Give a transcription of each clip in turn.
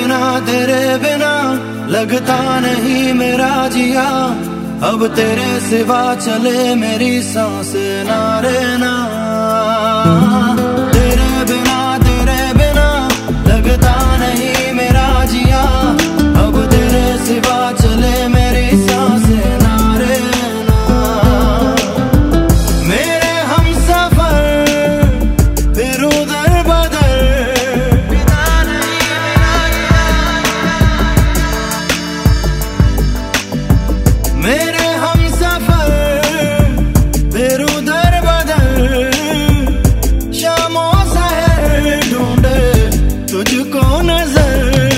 बिना तेरे बिना लगता नहीं मेरा जिया। अब तेरे सिवा चले मेरी साँसें ना रे ना। नजर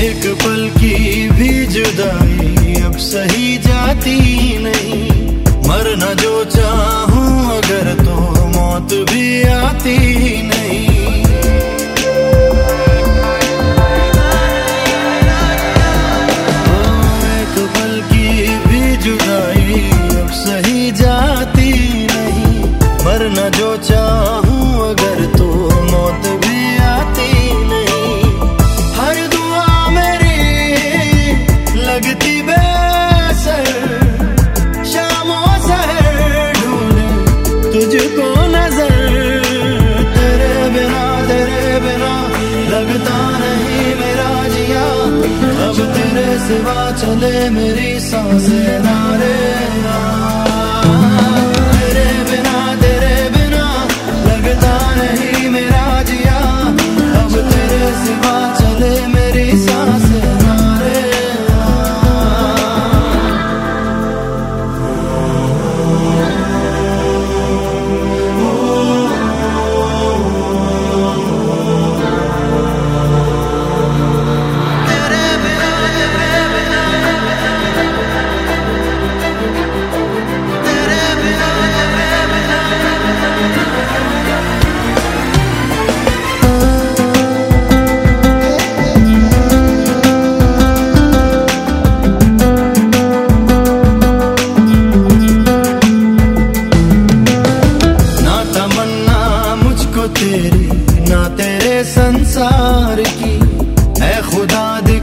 एक पल की भी जुदाई अब सही जाती नहीं। मरना जो चाहूँ अगर बनता नहीं मेरा जिया अब तेरे सिवा चले मेरी साँसें नारे। ना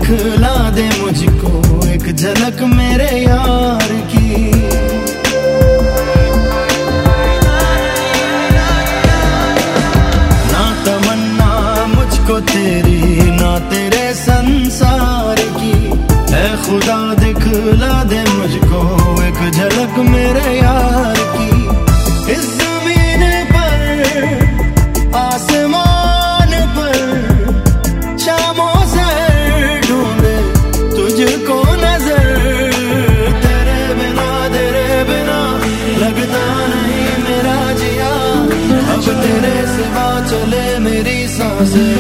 दिखला दे मुझको एक झलक मेरे यार की। ना तमन्ना मुझको तेरी, ना तेरे संसार की। है खुदा दिखला दे मुझको एक झलक मेरे यार तेरे सिवा चले मेरी साँसें।